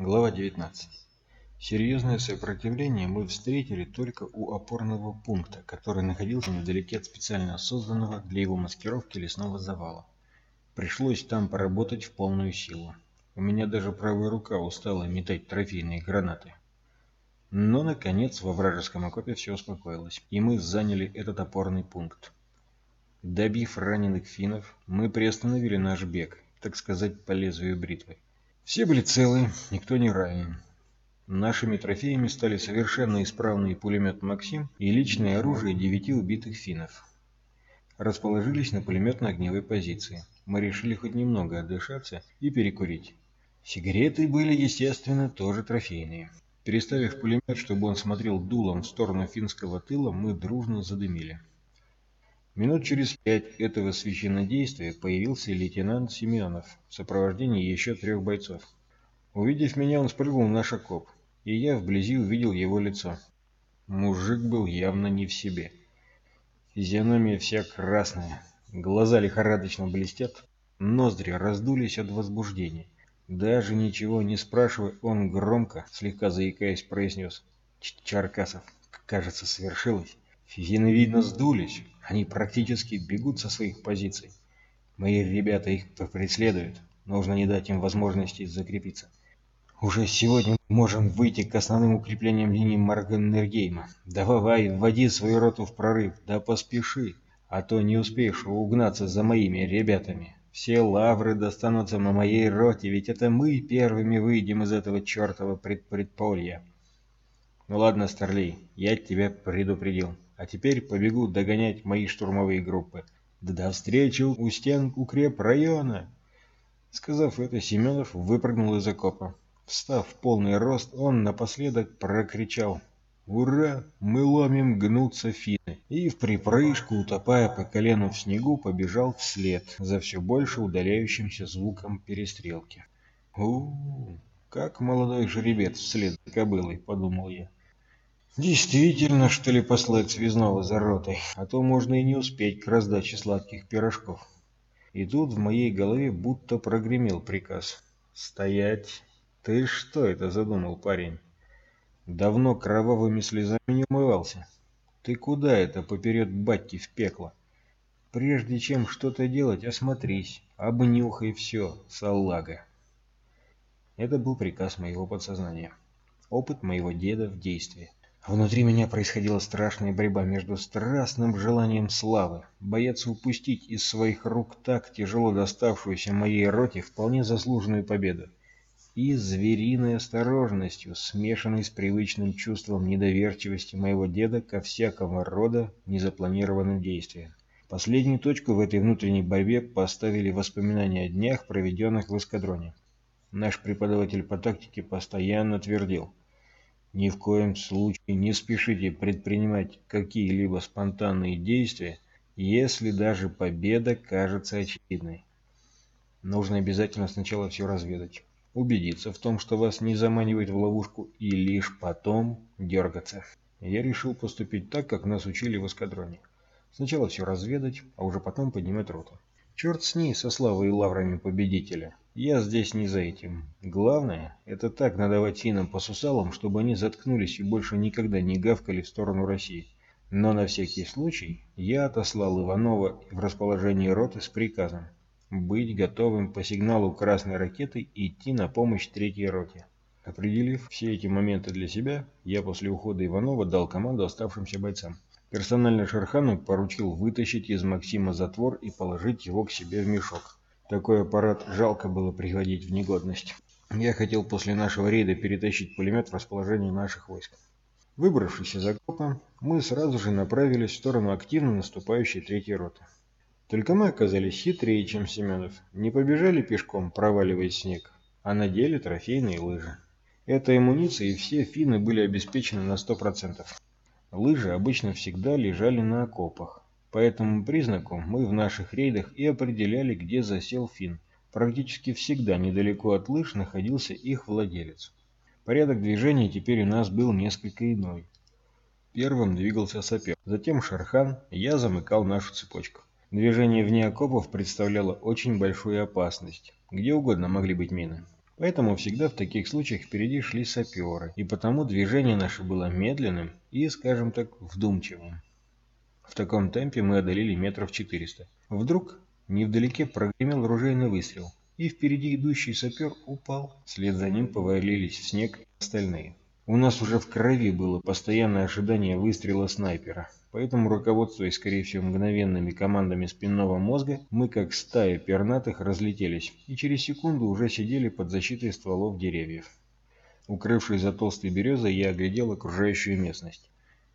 Глава 19. Серьезное сопротивление мы встретили только у опорного пункта, который находился невдалеке от специально созданного для его маскировки лесного завала. Пришлось там поработать в полную силу. У меня даже правая рука устала метать трофейные гранаты. Но, наконец, во вражеском окопе все успокоилось, и мы заняли этот опорный пункт. Добив раненых финнов, мы приостановили наш бег, так сказать, по лезвию бритвы. Все были целы, никто не ранен. Нашими трофеями стали совершенно исправный пулемет «Максим» и личное оружие девяти убитых финнов. Расположились на пулеметно-огневой позиции. Мы решили хоть немного отдышаться и перекурить. Сигареты были, естественно, тоже трофейные. Переставив пулемет, чтобы он смотрел дулом в сторону финского тыла, мы дружно задымили. Минут через пять этого священнодействия появился лейтенант Семенов в сопровождении еще трех бойцов. Увидев меня, он спрыгнул в наш окоп, и я вблизи увидел его лицо. Мужик был явно не в себе. Физиономия вся красная, глаза лихорадочно блестят, ноздри раздулись от возбуждения. Даже ничего не спрашивая, он громко, слегка заикаясь, произнес «Чаркасов, кажется, свершилось». Физины, видно, сдулись, они практически бегут со своих позиций. Мои ребята их преследуют. Нужно не дать им возможности закрепиться. Уже сегодня можем выйти к основным укреплениям линии Маргенергейма. Давай, вводи свою роту в прорыв. Да поспеши, а то не успеешь угнаться за моими ребятами. Все лавры достанутся на моей роте, ведь это мы первыми выйдем из этого чертова предпредполья. Ну ладно, Старлей, я тебя предупредил. А теперь побегу догонять мои штурмовые группы. Да до встречи у стен укреп района!» Сказав это, Семенов выпрыгнул из окопа. Встав в полный рост, он напоследок прокричал «Ура! Мы ломим гнутся финны!» и в припрыжку, утопая по колену в снегу, побежал вслед за все больше удаляющимся звуком перестрелки. у, -у, как молодой жеребец вслед за кобылой», — подумал я. Действительно, что ли, послать связного за ротой, а то можно и не успеть к раздаче сладких пирожков. И тут в моей голове будто прогремел приказ. «Стоять! Ты что это задумал, парень? Давно кровавыми слезами не умывался. Ты куда это поперед батьки в пекло? Прежде чем что-то делать, осмотрись, обнюхай все, салага!» Это был приказ моего подсознания. Опыт моего деда в действии. Внутри меня происходила страшная борьба между страстным желанием славы, бояться упустить из своих рук так тяжело доставшуюся моей роте вполне заслуженную победу, и звериной осторожностью, смешанной с привычным чувством недоверчивости моего деда ко всякого рода незапланированным действиям. Последнюю точку в этой внутренней борьбе поставили воспоминания о днях, проведенных в эскадроне. Наш преподаватель по тактике постоянно твердил – ни в коем случае не спешите предпринимать какие-либо спонтанные действия, если даже победа кажется очевидной. Нужно обязательно сначала все разведать, убедиться в том, что вас не заманивает в ловушку, и лишь потом дергаться. Я решил поступить так, как нас учили в эскадроне. Сначала все разведать, а уже потом поднимать роту. Черт с ней, со славой и лаврами победителя. Я здесь не за этим. Главное, это так надавать финам по сусалам, чтобы они заткнулись и больше никогда не гавкали в сторону России. Но на всякий случай я отослал Иванова в расположение роты с приказом быть готовым по сигналу красной ракеты идти на помощь третьей роте. Определив все эти моменты для себя, я после ухода Иванова дал команду оставшимся бойцам. Персонально Шерхану поручил вытащить из Максима затвор и положить его к себе в мешок. Такой аппарат жалко было приводить в негодность. Я хотел после нашего рейда перетащить пулемет в расположение наших войск. Выбравшись из окопа, мы сразу же направились в сторону активно наступающей третьей роты. Только мы оказались хитрее, чем Семенов. Не побежали пешком, проваливая снег, а надели трофейные лыжи. Этой амуницией все финны были обеспечены на 100%. Лыжи обычно всегда лежали на окопах, по этому признаку мы в наших рейдах и определяли, где засел фин. Практически всегда недалеко от лыж находился их владелец. Порядок движения теперь у нас был несколько иной. Первым двигался сапер, затем Шархан, я замыкал нашу цепочку. Движение вне окопов представляло очень большую опасность. Где угодно могли быть мины. Поэтому всегда в таких случаях впереди шли саперы, и потому движение наше было медленным и, скажем так, вдумчивым. В таком темпе мы одолели метров 400. Вдруг невдалеке прогремел ружейный выстрел, и впереди идущий сапер упал. Вслед за ним повалились в снег остальные. У нас уже в крови было постоянное ожидание выстрела снайпера, поэтому, руководствуясь, скорее всего, мгновенными командами спинного мозга, мы, как стая пернатых, разлетелись и через секунду уже сидели под защитой стволов деревьев. Укрывшись за толстой березой, я оглядел окружающую местность.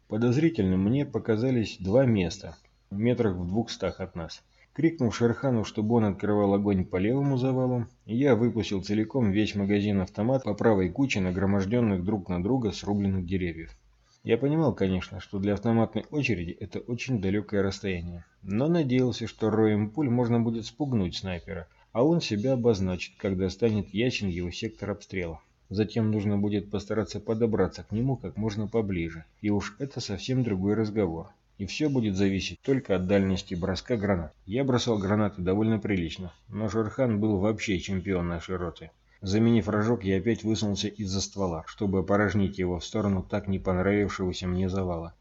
Подозрительным мне показались два места, в метрах в двухстах от нас. Крикнув Шерхану, чтобы он открывал огонь по левому завалу, я выпустил целиком весь магазин автомат по правой куче нагроможденных друг на друга срубленных деревьев. Я понимал, конечно, что для автоматной очереди это очень далекое расстояние, но надеялся, что роем пуль можно будет спугнуть снайпера, а он себя обозначит, когда станет ясен его сектор обстрела. Затем нужно будет постараться подобраться к нему как можно поближе, и уж это совсем другой разговор. И все будет зависеть только от дальности броска гранат. Я бросал гранаты довольно прилично, но Шерхан был вообще чемпион нашей роты. Заменив рожок, я опять высунулся из-за ствола, чтобы опорожнить его в сторону так не понравившегося мне завала.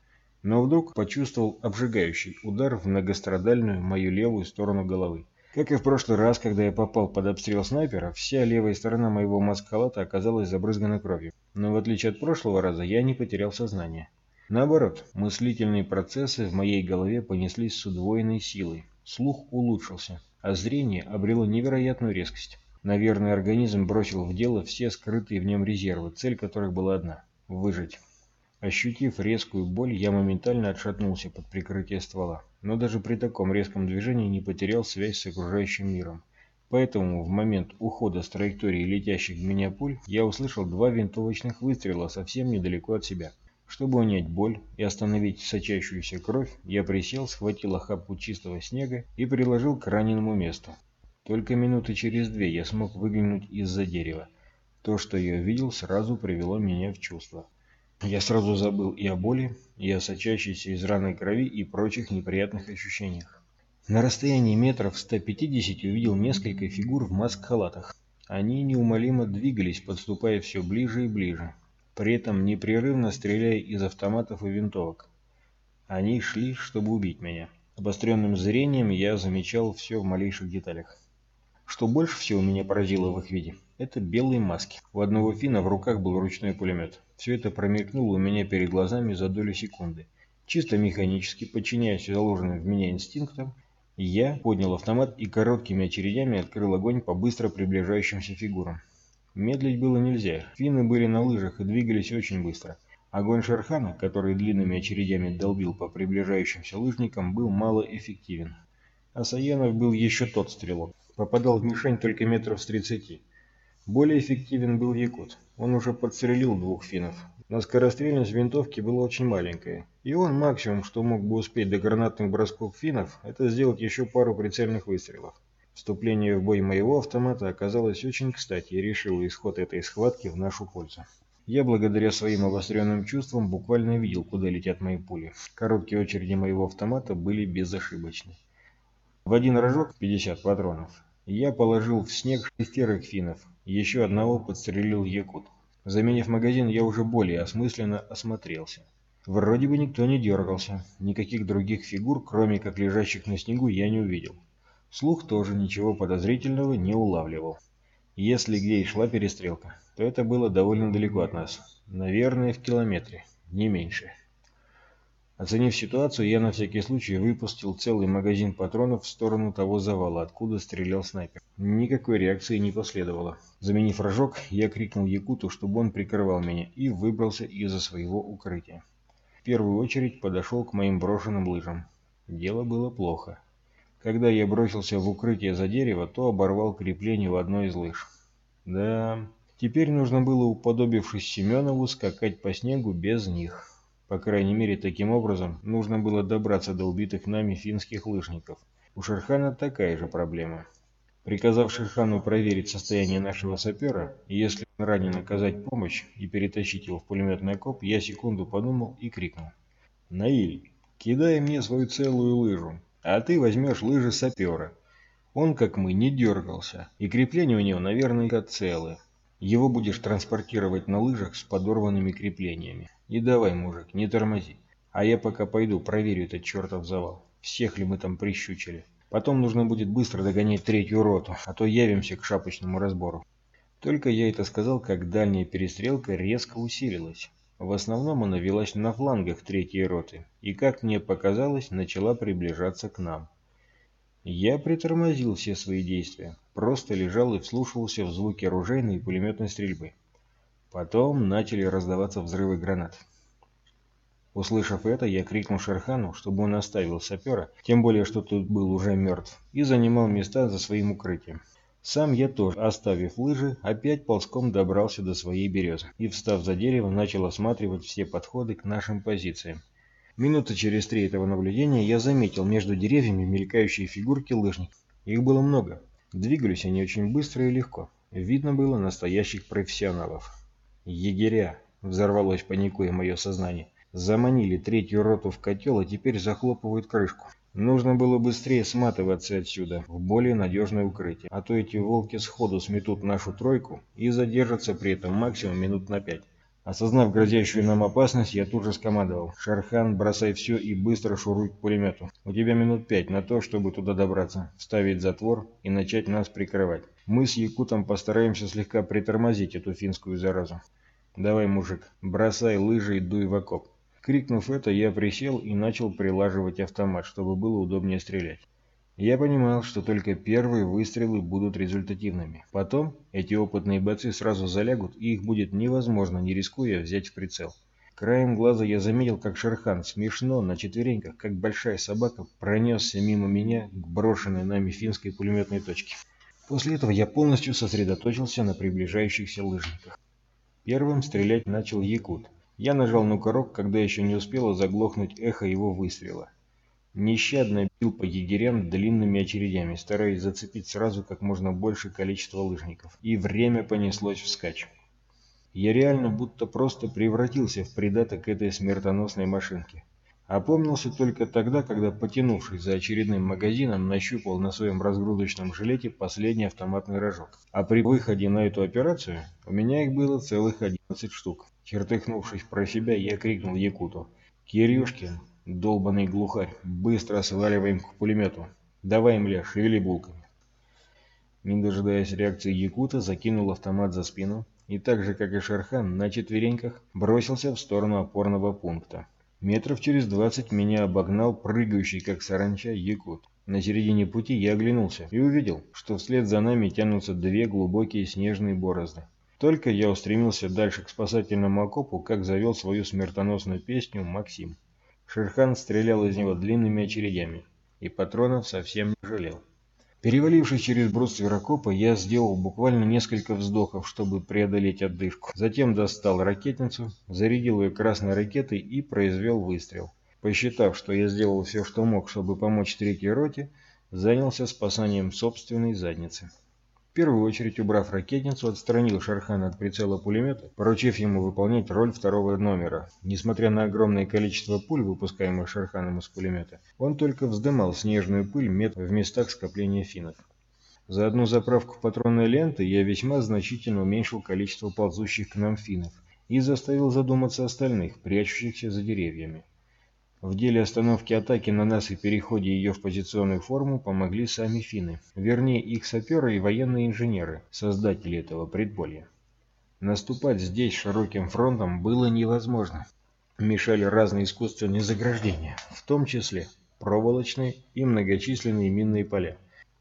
Но вдруг почувствовал обжигающий удар в многострадальную мою левую сторону головы. Как и в прошлый раз, когда я попал под обстрел снайпера, вся левая сторона моего маскалата оказалась забрызгана кровью. Но в отличие от прошлого раза, я не потерял сознание. Наоборот, мыслительные процессы в моей голове понеслись с удвоенной силой. Слух улучшился, а зрение обрело невероятную резкость. Наверное, организм бросил в дело все скрытые в нем резервы, цель которых была одна – выжить. Ощутив резкую боль, я моментально отшатнулся под прикрытие ствола, но даже при таком резком движении не потерял связь с окружающим миром. Поэтому в момент ухода с траектории летящих в меня пуль я услышал два винтовочных выстрела совсем недалеко от себя. Чтобы унять боль и остановить сочащуюся кровь, я присел, схватил охапку чистого снега и приложил к раненому месту. Только минуты через две я смог выглянуть из-за дерева. То, что я видел, сразу привело меня в чувство. Я сразу забыл и о боли, и о сочащейся из раны крови и прочих неприятных ощущениях. На расстоянии метров 150 увидел несколько фигур в маск-халатах. Они неумолимо двигались, подступая все ближе и ближе при этом непрерывно стреляя из автоматов и винтовок. Они шли, чтобы убить меня. Обостренным зрением я замечал все в малейших деталях. Что больше всего меня поразило в их виде, это белые маски. У одного финна в руках был ручной пулемет. Все это промелькнуло у меня перед глазами за долю секунды. Чисто механически, подчиняясь заложенным в меня инстинктам, я поднял автомат и короткими очередями открыл огонь по быстро приближающимся фигурам. Медлить было нельзя. Финны были на лыжах и двигались очень быстро. Огонь Шерхана, который длинными очередями долбил по приближающимся лыжникам, был малоэффективен. А Саянов был еще тот стрелок. Попадал в мишень только метров с тридцати. Более эффективен был Якут. Он уже подстрелил двух финнов. Но скорострельность винтовки была очень маленькая. И он максимум, что мог бы успеть до гранатных бросков финнов, это сделать еще пару прицельных выстрелов. Вступление в бой моего автомата оказалось очень кстати и решило исход этой схватки в нашу пользу. Я благодаря своим обостренным чувствам буквально видел, куда летят мои пули. Короткие очереди моего автомата были безошибочны. В один рожок 50 патронов я положил в снег шестерых финнов, еще одного подстрелил якут. Заменив магазин, я уже более осмысленно осмотрелся. Вроде бы никто не дергался, никаких других фигур, кроме как лежащих на снегу, я не увидел. Слух тоже ничего подозрительного не улавливал. Если где и шла перестрелка, то это было довольно далеко от нас. Наверное, в километре, не меньше. Оценив ситуацию, я на всякий случай выпустил целый магазин патронов в сторону того завала, откуда стрелял снайпер. Никакой реакции не последовало. Заменив рожок, я крикнул Якуту, чтобы он прикрывал меня, и выбрался из-за своего укрытия. В первую очередь подошел к моим брошенным лыжам. Дело было плохо. Когда я бросился в укрытие за дерево, то оборвал крепление в одной из лыж. Да, теперь нужно было, уподобившись Семенову, скакать по снегу без них. По крайней мере, таким образом нужно было добраться до убитых нами финских лыжников. У Шерхана такая же проблема. Приказав Шерхану проверить состояние нашего сапера, и если он ранен оказать помощь и перетащить его в пулеметный окоп, я секунду подумал и крикнул. «Наиль, кидай мне свою целую лыжу!» а ты возьмешь лыжи сапера. Он, как мы, не дергался, и крепления у него, наверное, целы. Его будешь транспортировать на лыжах с подорванными креплениями. И давай, мужик, не тормози. А я пока пойду проверю этот чертов завал. Всех ли мы там прищучили. Потом нужно будет быстро догонять третью роту, а то явимся к шапочному разбору. Только я это сказал, как дальняя перестрелка резко усилилась. В основном она велась на флангах третьей роты и, как мне показалось, начала приближаться к нам. Я притормозил все свои действия, просто лежал и вслушивался в звуки оружейной и пулеметной стрельбы. Потом начали раздаваться взрывы гранат. Услышав это, я крикнул Шерхану, чтобы он оставил сапера, тем более, что тут был уже мертв, и занимал места за своим укрытием. Сам я тоже, оставив лыжи, опять ползком добрался до своей березы и, встав за дерево, начал осматривать все подходы к нашим позициям. Минуты через три этого наблюдения я заметил между деревьями мелькающие фигурки лыжников. Их было много. Двигались они очень быстро и легко. Видно было настоящих профессионалов. «Егеря!» – взорвалось паникуя мое сознание. «Заманили третью роту в котел, а теперь захлопывают крышку. Нужно было быстрее сматываться отсюда, в более надежное укрытие, а то эти волки сходу сметут нашу тройку и задержатся при этом максимум минут на пять. Осознав грозящую нам опасность, я тут же скомандовал. «Шархан, бросай все и быстро шуруй к пулемету. У тебя минут пять на то, чтобы туда добраться, вставить затвор и начать нас прикрывать. Мы с Якутом постараемся слегка притормозить эту финскую заразу. Давай, мужик, бросай лыжи и дуй в окоп. Крикнув это, я присел и начал прилаживать автомат, чтобы было удобнее стрелять. Я понимал, что только первые выстрелы будут результативными. Потом эти опытные бойцы сразу залягут, и их будет невозможно, не рискуя, взять в прицел. Краем глаза я заметил, как Шерхан смешно на четвереньках, как большая собака, пронесся мимо меня к брошенной нами финской пулеметной точке. После этого я полностью сосредоточился на приближающихся лыжниках. Первым стрелять начал Якут. Я нажал на курок, когда еще не успело заглохнуть эхо его выстрела. Нещадно бил по егерям длинными очередями, стараясь зацепить сразу как можно больше количество лыжников. И время понеслось вскачь. Я реально будто просто превратился в придаток этой смертоносной машинки. Опомнился только тогда, когда, потянувшись за очередным магазином, нащупал на своем разгрузочном жилете последний автоматный рожок. А при выходе на эту операцию у меня их было целых 11 штук. Чертыхнувшись про себя, я крикнул Якуту. «Кирюшкин, долбанный глухарь, быстро сваливаем к пулемету. Давай, мля, шевели булками». Не дожидаясь реакции Якута, закинул автомат за спину и так же, как и Шерхан, на четвереньках бросился в сторону опорного пункта. Метров через двадцать меня обогнал прыгающий, как саранча, якут. На середине пути я оглянулся и увидел, что вслед за нами тянутся две глубокие снежные борозды. Только я устремился дальше к спасательному окопу, как завел свою смертоносную песню Максим. Шерхан стрелял из него длинными очередями, и патронов совсем не жалел. Перевалившись через бруствер окопа, я сделал буквально несколько вздохов, чтобы преодолеть отдышку. Затем достал ракетницу, зарядил ее красной ракетой и произвел выстрел. Посчитав, что я сделал все, что мог, чтобы помочь третьей роте, занялся спасанием собственной задницы. В первую очередь, убрав ракетницу, отстранил Шархана от прицела пулемета, поручив ему выполнять роль второго номера. Несмотря на огромное количество пуль, выпускаемых Шарханом из пулемета, он только вздымал снежную пыль мет в местах скопления финнов. За одну заправку патронной ленты я весьма значительно уменьшил количество ползущих к нам финнов и заставил задуматься остальных, прячущихся за деревьями. В деле остановки атаки на нас и переходе ее в позиционную форму помогли сами финны, вернее их саперы и военные инженеры, создатели этого предполья. Наступать здесь широким фронтом было невозможно. Мешали разные искусственные заграждения, в том числе проволочные и многочисленные минные поля.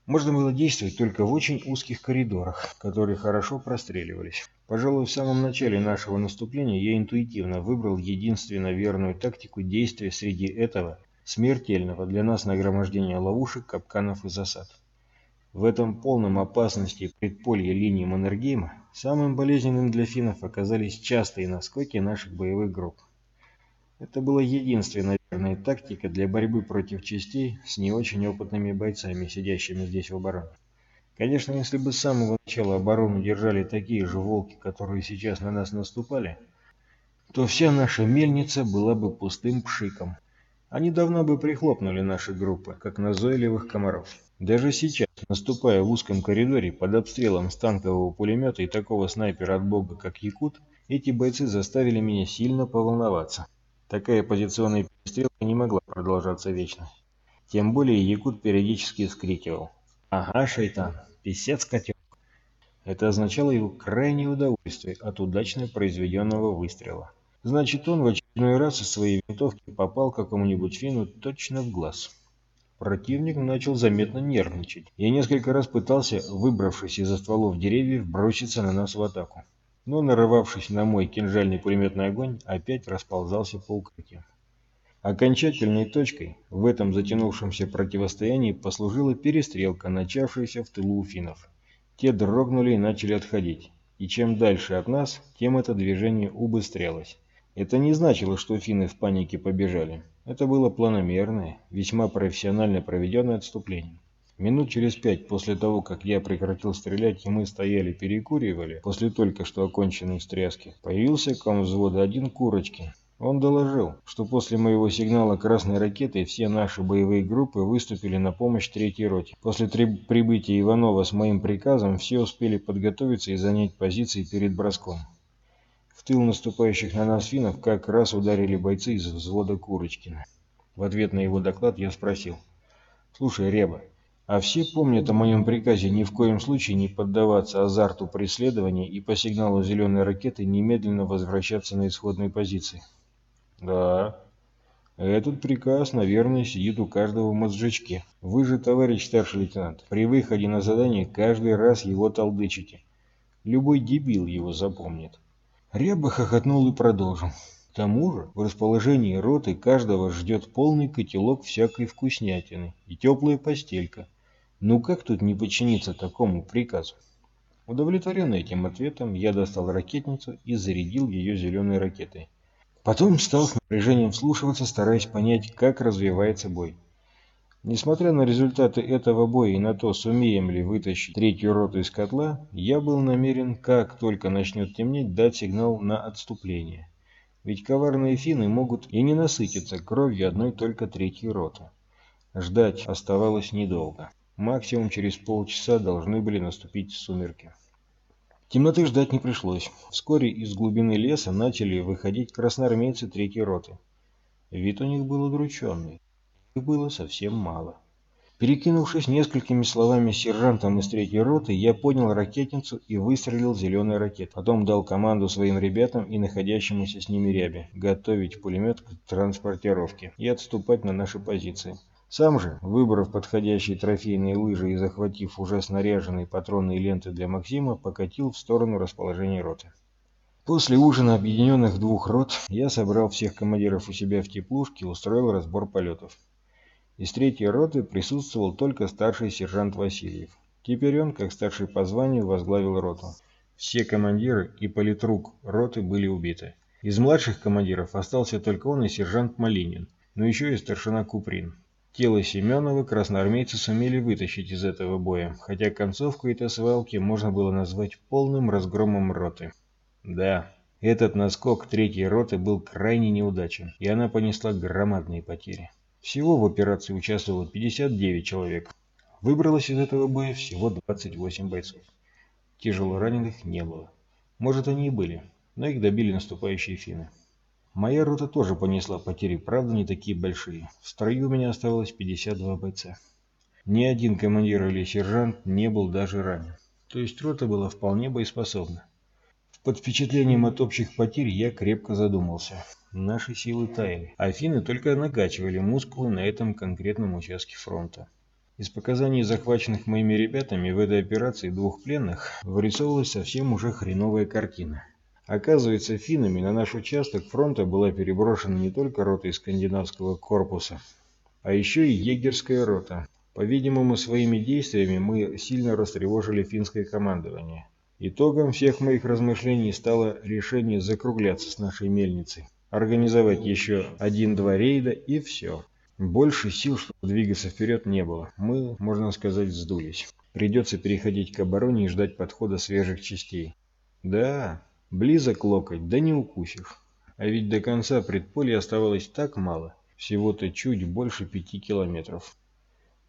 Можно было действовать только в очень узких коридорах, которые хорошо простреливались. Пожалуй, в самом начале нашего наступления я интуитивно выбрал единственно верную тактику действия среди этого смертельного для нас нагромождения ловушек, капканов и засад. В этом полном опасности предполье линии Маннергейма самым болезненным для финнов оказались частые наскоки наших боевых групп. Это была единственная верная тактика для борьбы против частей с не очень опытными бойцами, сидящими здесь в обороне. Конечно, если бы с самого начала оборону держали такие же волки, которые сейчас на нас наступали, то вся наша мельница была бы пустым пшиком. Они давно бы прихлопнули наши группы, как назойливых комаров. Даже сейчас, наступая в узком коридоре под обстрелом танкового пулемета и такого снайпера от бога, как Якут, эти бойцы заставили меня сильно поволноваться. Такая позиционная перестрелка не могла продолжаться вечно. Тем более Якут периодически вскрикивал. «Ага, шайтан, писец котенок». Это означало его крайнее удовольствие от удачно произведенного выстрела. Значит, он в очередной раз из своей винтовки попал какому-нибудь фину точно в глаз. Противник начал заметно нервничать. Я несколько раз пытался, выбравшись из-за стволов деревьев, броситься на нас в атаку. Но, нарывавшись на мой кинжальный пулеметный огонь, опять расползался по укрытию. Окончательной точкой в этом затянувшемся противостоянии послужила перестрелка, начавшаяся в тылу у финнов. Те дрогнули и начали отходить. И чем дальше от нас, тем это движение убыстрялось. Это не значило, что финны в панике побежали. Это было планомерное, весьма профессионально проведенное отступление. Минут через пять после того, как я прекратил стрелять и мы стояли перекуривали, после только что оконченной встряски, появился ком взвода один Курочкин. Он доложил, что после моего сигнала красной ракеты все наши боевые группы выступили на помощь третьей роте. После прибытия Иванова с моим приказом все успели подготовиться и занять позиции перед броском. В тыл наступающих на нас финнов как раз ударили бойцы из взвода Курочкина. В ответ на его доклад я спросил. «Слушай, Реба, а все помнят о моем приказе ни в коем случае не поддаваться азарту преследования и по сигналу зеленой ракеты немедленно возвращаться на исходные позиции?» «Да, этот приказ, наверное, сидит у каждого в мозжечке. Вы же, товарищ старший лейтенант, при выходе на задание каждый раз его толдычите. Любой дебил его запомнит. Ряба хохотнул и продолжил. К тому же в расположении роты каждого ждет полный котелок всякой вкуснятины и теплая постелька. Ну как тут не подчиниться такому приказу? Удовлетворенный этим ответом, я достал ракетницу и зарядил ее зеленой ракетой. Потом стал с напряжением вслушиваться, стараясь понять, как развивается бой. Несмотря на результаты этого боя и на то, сумеем ли вытащить третью роту из котла, я был намерен, как только начнет темнеть, дать сигнал на отступление. Ведь коварные финны могут и не насытиться кровью одной только третьей роты. Ждать оставалось недолго. Максимум через полчаса должны были наступить сумерки. Темноты ждать не пришлось. Вскоре из глубины леса начали выходить красноармейцы третьей роты. Вид у них был удрученный. Их было совсем мало. Перекинувшись несколькими словами с сержантом из третьей роты, я поднял ракетницу и выстрелил зеленой ракетой. Потом дал команду своим ребятам и находящемуся с ними рябе готовить пулемет к транспортировке и отступать на наши позиции. Сам же, выбрав подходящие трофейные лыжи и захватив уже снаряженные патронные ленты для Максима, покатил в сторону расположения роты. После ужина объединенных двух рот я собрал всех командиров у себя в теплушке и устроил разбор полетов. Из третьей роты присутствовал только старший сержант Васильев. Теперь он, как старший по званию, возглавил роту. Все командиры и политрук роты были убиты. Из младших командиров остался только он и сержант Малинин, но еще и старшина Куприн. Тело Семенова красноармейцы сумели вытащить из этого боя, хотя концовку этой свалки можно было назвать полным разгромом роты. Да, этот наскок третьей роты был крайне неудачен, и она понесла громадные потери. Всего в операции участвовало 59 человек. Выбралось из этого боя всего 28 бойцов. Тяжело раненых не было. Может, они и были, но их добили наступающие финны. Моя рота тоже понесла потери, правда, не такие большие. В строю у меня оставалось 52 бойца. Ни один командир или сержант не был даже ранен. То есть рота была вполне боеспособна. Под впечатлением от общих потерь я крепко задумался. Наши силы таяли. Афины только накачивали мускулы на этом конкретном участке фронта. Из показаний захваченных моими ребятами в этой операции двух пленных вырисовывалась совсем уже хреновая картина. Оказывается, финнами на наш участок фронта была переброшена не только рота из скандинавского корпуса, а еще и егерская рота. По-видимому, своими действиями мы сильно растревожили финское командование. Итогом всех моих размышлений стало решение закругляться с нашей мельницей, организовать еще один-два рейда и все. Больше сил, чтобы двигаться вперед, не было. Мы, можно сказать, сдулись. Придется переходить к обороне и ждать подхода свежих частей. Да, близок локоть, да не укусишь. А ведь до конца предполья оставалось так мало, всего-то чуть больше пяти километров.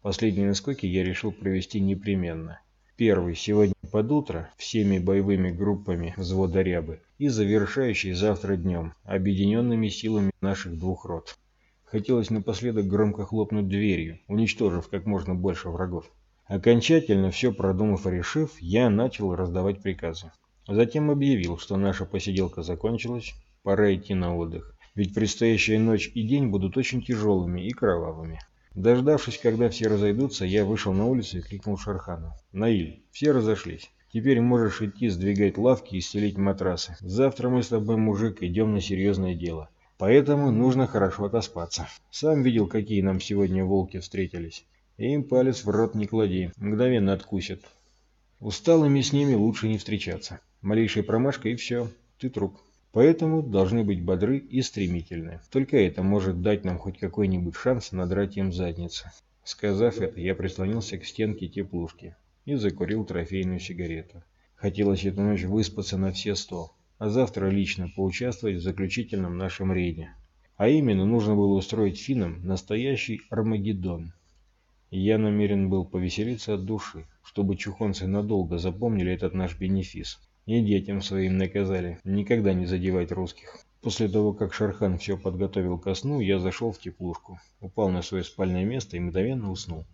Последние наскоки я решил провести непременно. Первый сегодня под утро всеми боевыми группами взвода рябы и завершающий завтра днем объединенными силами наших двух рот. Хотелось напоследок громко хлопнуть дверью, уничтожив как можно больше врагов. Окончательно все продумав и решив, я начал раздавать приказы. Затем объявил, что наша посиделка закончилась, пора идти на отдых, ведь предстоящая ночь и день будут очень тяжелыми и кровавыми. Дождавшись, когда все разойдутся, я вышел на улицу и крикнул Шархану. «Наиль, все разошлись. Теперь можешь идти сдвигать лавки и стелить матрасы. Завтра мы с тобой, мужик, идем на серьезное дело. Поэтому нужно хорошо отоспаться. Сам видел, какие нам сегодня волки встретились. Им палец в рот не клади, мгновенно откусят. Усталыми с ними лучше не встречаться. Малейшая промашка и все, ты труп. Поэтому должны быть бодры и стремительны. Только это может дать нам хоть какой-нибудь шанс надрать им задницы. Сказав это, я прислонился к стенке теплушки и закурил трофейную сигарету. Хотелось эту ночь выспаться на все сто, а завтра лично поучаствовать в заключительном нашем рейде. А именно, нужно было устроить финнам настоящий Армагеддон. Я намерен был повеселиться от души, чтобы чухонцы надолго запомнили этот наш бенефис. И детям своим наказали никогда не задевать русских. После того, как Шархан все подготовил ко сну, я зашел в теплушку, упал на свое спальное место и мгновенно уснул.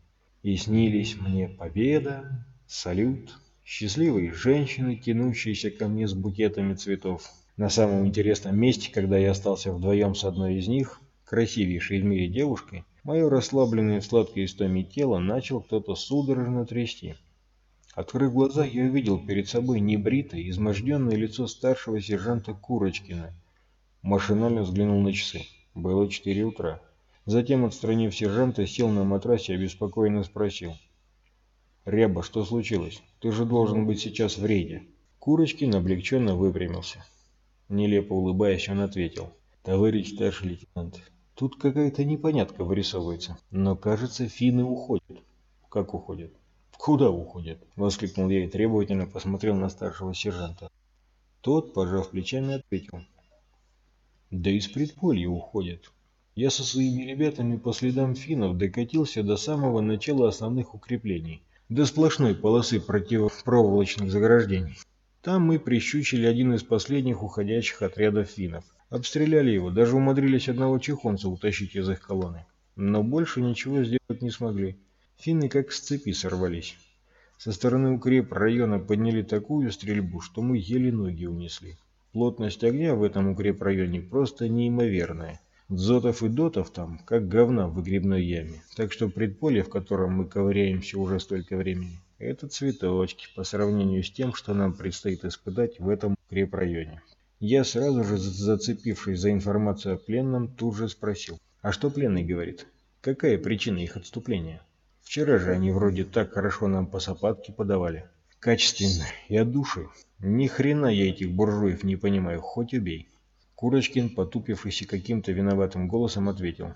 И снились мне победа, салют, счастливые женщины, тянущиеся ко мне с букетами цветов. На самом интересном месте, когда я остался вдвоем с одной из них, красивейшей в мире девушкой, мое расслабленное в сладкой истоме тело начал кто-то судорожно трясти. Открыв глаза, я увидел перед собой небритое, изможденное лицо старшего сержанта Курочкина. Машинально взглянул на часы. Было четыре утра. Затем, отстранив сержанта, сел на матрасе и обеспокоенно спросил. «Ряба, что случилось? Ты же должен быть сейчас в рейде». Курочкин облегченно выпрямился. Нелепо улыбаясь, он ответил. «Товарищ старший лейтенант, тут какая-то непонятка вырисовывается, но, кажется, финны уходят». «Как уходят?» «Куда уходят?» – воскликнул я и требовательно посмотрел на старшего сержанта. Тот, пожав плечами, ответил. «Да из предполья уходят. Я со своими ребятами по следам финнов докатился до самого начала основных укреплений, до сплошной полосы противопроволочных заграждений. Там мы прищучили один из последних уходящих отрядов финнов. Обстреляли его, даже умудрились одного чехонца утащить из их колонны. Но больше ничего сделать не смогли. Финны как с цепи сорвались. Со стороны укреп района подняли такую стрельбу, что мы еле ноги унесли. Плотность огня в этом укрепрайоне просто неимоверная. Дзотов и дотов там, как говна в выгребной яме. Так что предполье, в котором мы ковыряемся уже столько времени, это цветочки по сравнению с тем, что нам предстоит испытать в этом укрепрайоне. Я сразу же, зацепившись за информацию о пленном, тут же спросил. А что пленный говорит? Какая причина их отступления? Вчера же они вроде так хорошо нам по сапатке подавали. Качественно и от души. Ни хрена я этих буржуев не понимаю, хоть убей. Курочкин, потупившийся каким-то виноватым голосом, ответил.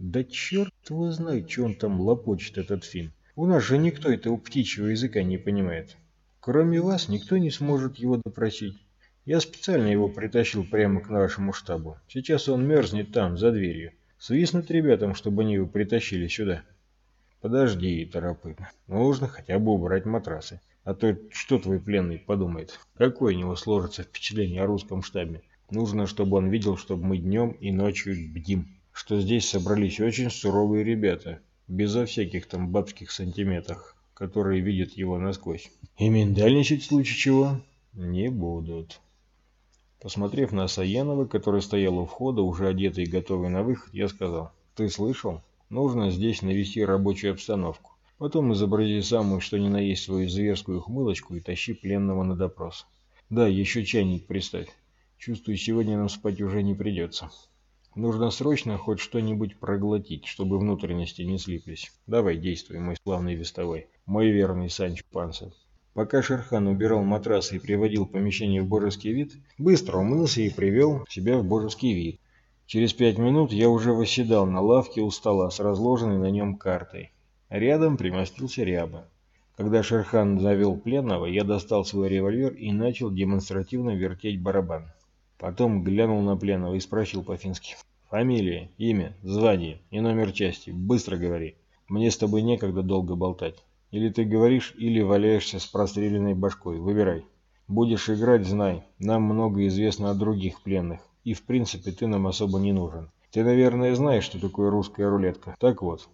Да черт его знает, что он там лопочет, этот фин. У нас же никто этого птичьего языка не понимает. Кроме вас, никто не сможет его допросить. Я специально его притащил прямо к нашему штабу. Сейчас он мерзнет там, за дверью. Свистнуть ребятам, чтобы они его притащили сюда. Подожди, торопы. Нужно хотя бы убрать матрасы. А то что твой пленный подумает? Какое у него сложится впечатление о русском штабе? Нужно, чтобы он видел, чтобы мы днем и ночью бдим. Что здесь собрались очень суровые ребята. Безо всяких там бабских сантиметров, которые видят его насквозь. И миндальничать в случае чего не будут. Посмотрев на Саянова, который стоял у входа, уже одетый и готовый на выход, я сказал. Ты слышал? Нужно здесь навести рабочую обстановку. Потом изобрази самую, что ни на есть, свою зверскую ухмылочку и тащи пленного на допрос. Да, еще чайник приставь. Чувствую, сегодня нам спать уже не придется. Нужно срочно хоть что-нибудь проглотить, чтобы внутренности не слиплись. Давай, действуй, мой славный вестовой, мой верный Санчо Панса. Пока Шерхан убирал матрасы и приводил помещение в божеский вид, быстро умылся и привел себя в божеский вид. Через пять минут я уже восседал на лавке у стола с разложенной на нем картой. Рядом примостился ряба. Когда Шерхан завел пленного, я достал свой револьвер и начал демонстративно вертеть барабан. Потом глянул на пленного и спросил по-фински. «Фамилия, имя, звание и номер части. Быстро говори». Мне с тобой некогда долго болтать. Или ты говоришь, или валяешься с простреленной башкой. Выбирай. Будешь играть, знай, нам много известно о других пленных, и в принципе ты нам особо не нужен. Ты, наверное, знаешь, что такое русская рулетка. Так вот,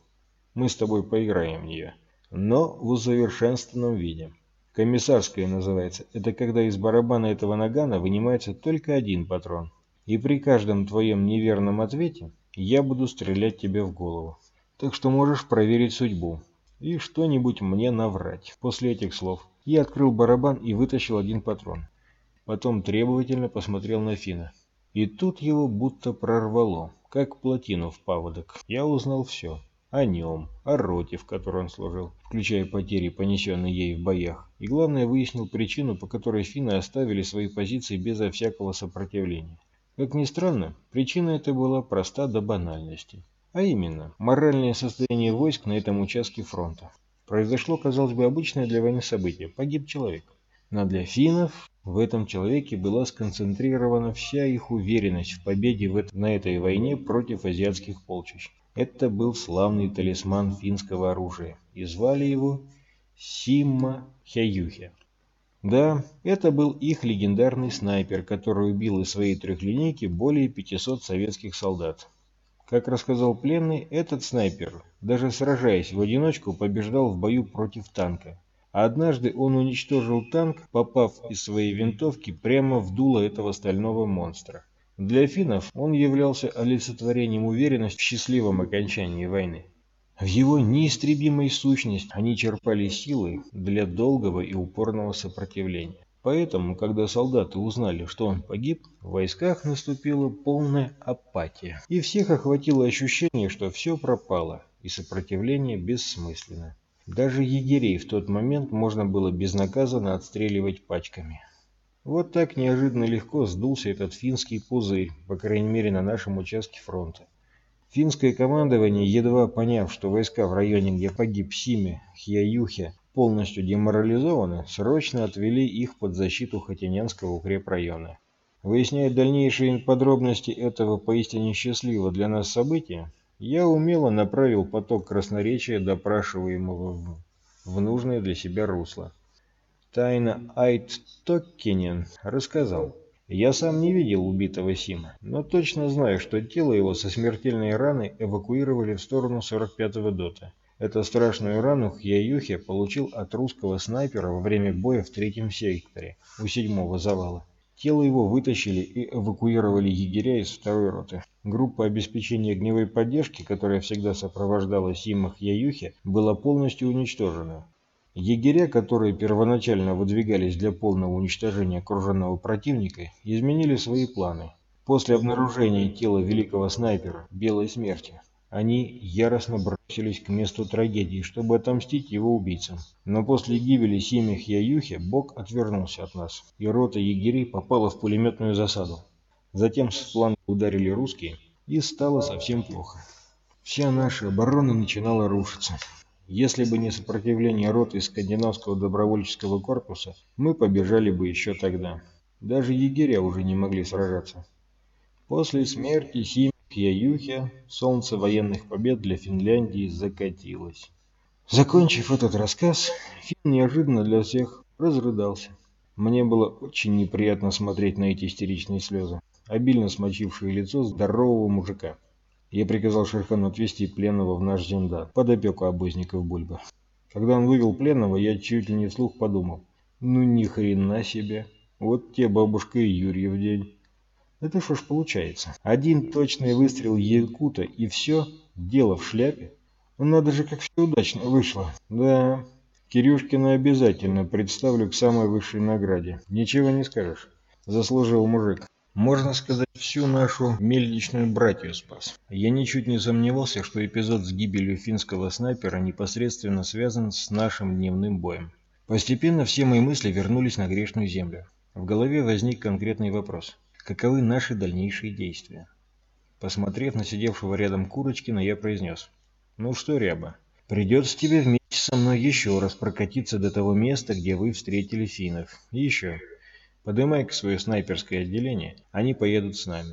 мы с тобой поиграем в нее. Но в усовершенствованном виде. Комиссарская называется. Это когда из барабана этого нагана вынимается только один патрон. И при каждом твоем неверном ответе я буду стрелять тебе в голову. Так что можешь проверить судьбу. И что-нибудь мне наврать. После этих слов я открыл барабан и вытащил один патрон. Потом требовательно посмотрел на Фина. И тут его будто прорвало, как плотину в паводок. Я узнал все о нем, о роте, в которой он служил, включая потери, понесенные ей в боях, и главное выяснил причину, по которой финны оставили свои позиции безо всякого сопротивления. Как ни странно, причина эта была проста до банальности. А именно, моральное состояние войск на этом участке фронта. Произошло, казалось бы, обычное для войны событие. Погиб человек. Но для финнов в этом человеке была сконцентрирована вся их уверенность в победе в это, на этой войне против азиатских полчищ. Это был славный талисман финского оружия, и звали его Симма Хяюхе. Да, это был их легендарный снайпер, который убил из своей трехлинейки более 500 советских солдат. Как рассказал пленный, этот снайпер, даже сражаясь в одиночку, побеждал в бою против танка. А однажды он уничтожил танк, попав из своей винтовки прямо в дуло этого стального монстра. Для финнов он являлся олицетворением уверенности в счастливом окончании войны. В его неистребимой сущности они черпали силы для долгого и упорного сопротивления. Поэтому, когда солдаты узнали, что он погиб, в войсках наступила полная апатия. И всех охватило ощущение, что все пропало, и сопротивление бессмысленно. Даже егерей в тот момент можно было безнаказанно отстреливать пачками. Вот так неожиданно легко сдулся этот финский пузырь, по крайней мере на нашем участке фронта. Финское командование, едва поняв, что войска в районе, где погиб Сими, Хьяюхе, полностью деморализованы, срочно отвели их под защиту Хотинянского укрепрайона. Выясняя дальнейшие подробности этого поистине счастливого для нас события, я умело направил поток красноречия допрашиваемого в нужное для себя русло. Тайна Айт Токкинен рассказал. Я сам не видел убитого Сима, но точно знаю, что тело его со смертельной раной эвакуировали в сторону 45-го дота. Эту страшную рану Хьяюхе получил от русского снайпера во время боя в третьем секторе, у седьмого завала. Тело его вытащили и эвакуировали егеря из второй роты. Группа обеспечения огневой поддержки, которая всегда сопровождала Сима Хьяюхе, была полностью уничтожена. Егеря, которые первоначально выдвигались для полного уничтожения окруженного противника, изменили свои планы. После обнаружения тела великого снайпера Белой Смерти, они яростно бросились к месту трагедии, чтобы отомстить его убийцам. Но после гибели семьи Хьяюхи Бог отвернулся от нас, и рота егерей попала в пулеметную засаду. Затем с фланга ударили русские, и стало совсем плохо. Вся наша оборона начинала рушиться. Если бы не сопротивление роты скандинавского добровольческого корпуса, мы побежали бы еще тогда. Даже егеря уже не могли сражаться. После смерти Симки Юхе солнце военных побед для Финляндии закатилось. Закончив этот рассказ, Фин неожиданно для всех разрыдался. Мне было очень неприятно смотреть на эти истеричные слезы, обильно смочившие лицо здорового мужика. Я приказал Шерхану отвезти пленного в наш зиндан, под опеку обозников Бульба. Когда он вывел пленного, я чуть ли не вслух подумал. Ну ни хрена себе. Вот те бабушка и Юрий в день. Это что ж получается? Один точный выстрел Якута и все? Дело в шляпе? Ну надо же, как все удачно вышло. Да, Кирюшкина обязательно представлю к самой высшей награде. Ничего не скажешь. Заслужил мужик. Можно сказать, всю нашу мельничную братью спас. Я ничуть не сомневался, что эпизод с гибелью финского снайпера непосредственно связан с нашим дневным боем. Постепенно все мои мысли вернулись на грешную землю. В голове возник конкретный вопрос. Каковы наши дальнейшие действия? Посмотрев на сидевшего рядом Курочкина, я произнес. «Ну что, Ряба, придется тебе вместе со мной еще раз прокатиться до того места, где вы встретили финнов. И еще. Подымай-ка свое снайперское отделение, они поедут с нами.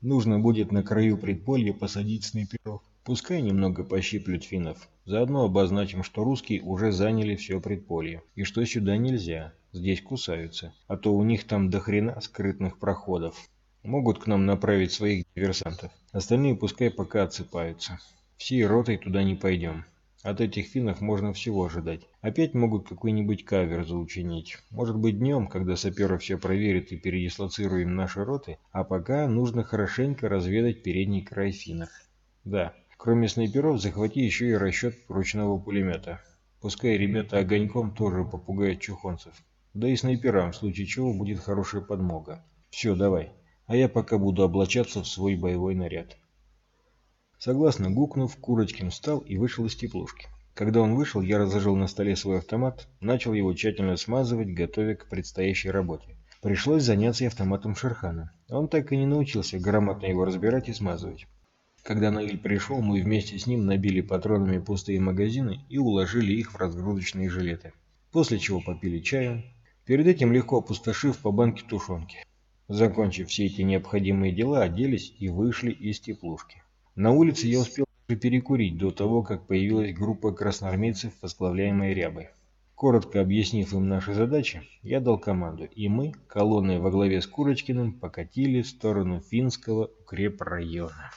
Нужно будет на краю предполья посадить снайперов. Пускай немного пощиплют финнов. Заодно обозначим, что русские уже заняли все предполье, и что сюда нельзя, здесь кусаются, а то у них там до хрена скрытных проходов. Могут к нам направить своих диверсантов. Остальные пускай пока отсыпаются. Всей ротой туда не пойдем. От этих финнов можно всего ожидать. Опять могут какой-нибудь кавер заучинить. Может быть днем, когда саперы все проверят и передислоцируем наши роты, а пока нужно хорошенько разведать передний край финнов. Да, кроме снайперов захвати еще и расчет ручного пулемета. Пускай ребята огоньком тоже попугают чухонцев. Да и снайперам в случае чего будет хорошая подмога. Все, давай. А я пока буду облачаться в свой боевой наряд. Согласно гукнув, Курочкин встал и вышел из теплушки. Когда он вышел, я разложил на столе свой автомат, начал его тщательно смазывать, готовя к предстоящей работе. Пришлось заняться автоматом Шерхана. Он так и не научился грамотно его разбирать и смазывать. Когда Наиль пришел, мы вместе с ним набили патронами пустые магазины и уложили их в разгрузочные жилеты. После чего попили чаю, перед этим легко опустошив по банке тушенки. Закончив все эти необходимые дела, оделись и вышли из теплушки. На улице я успел перекурить до того, как появилась группа красноармейцев, возглавляемая Рябой. Коротко объяснив им наши задачи, я дал команду, и мы, колонной во главе с Курочкиным, покатили в сторону финского укрепрайона.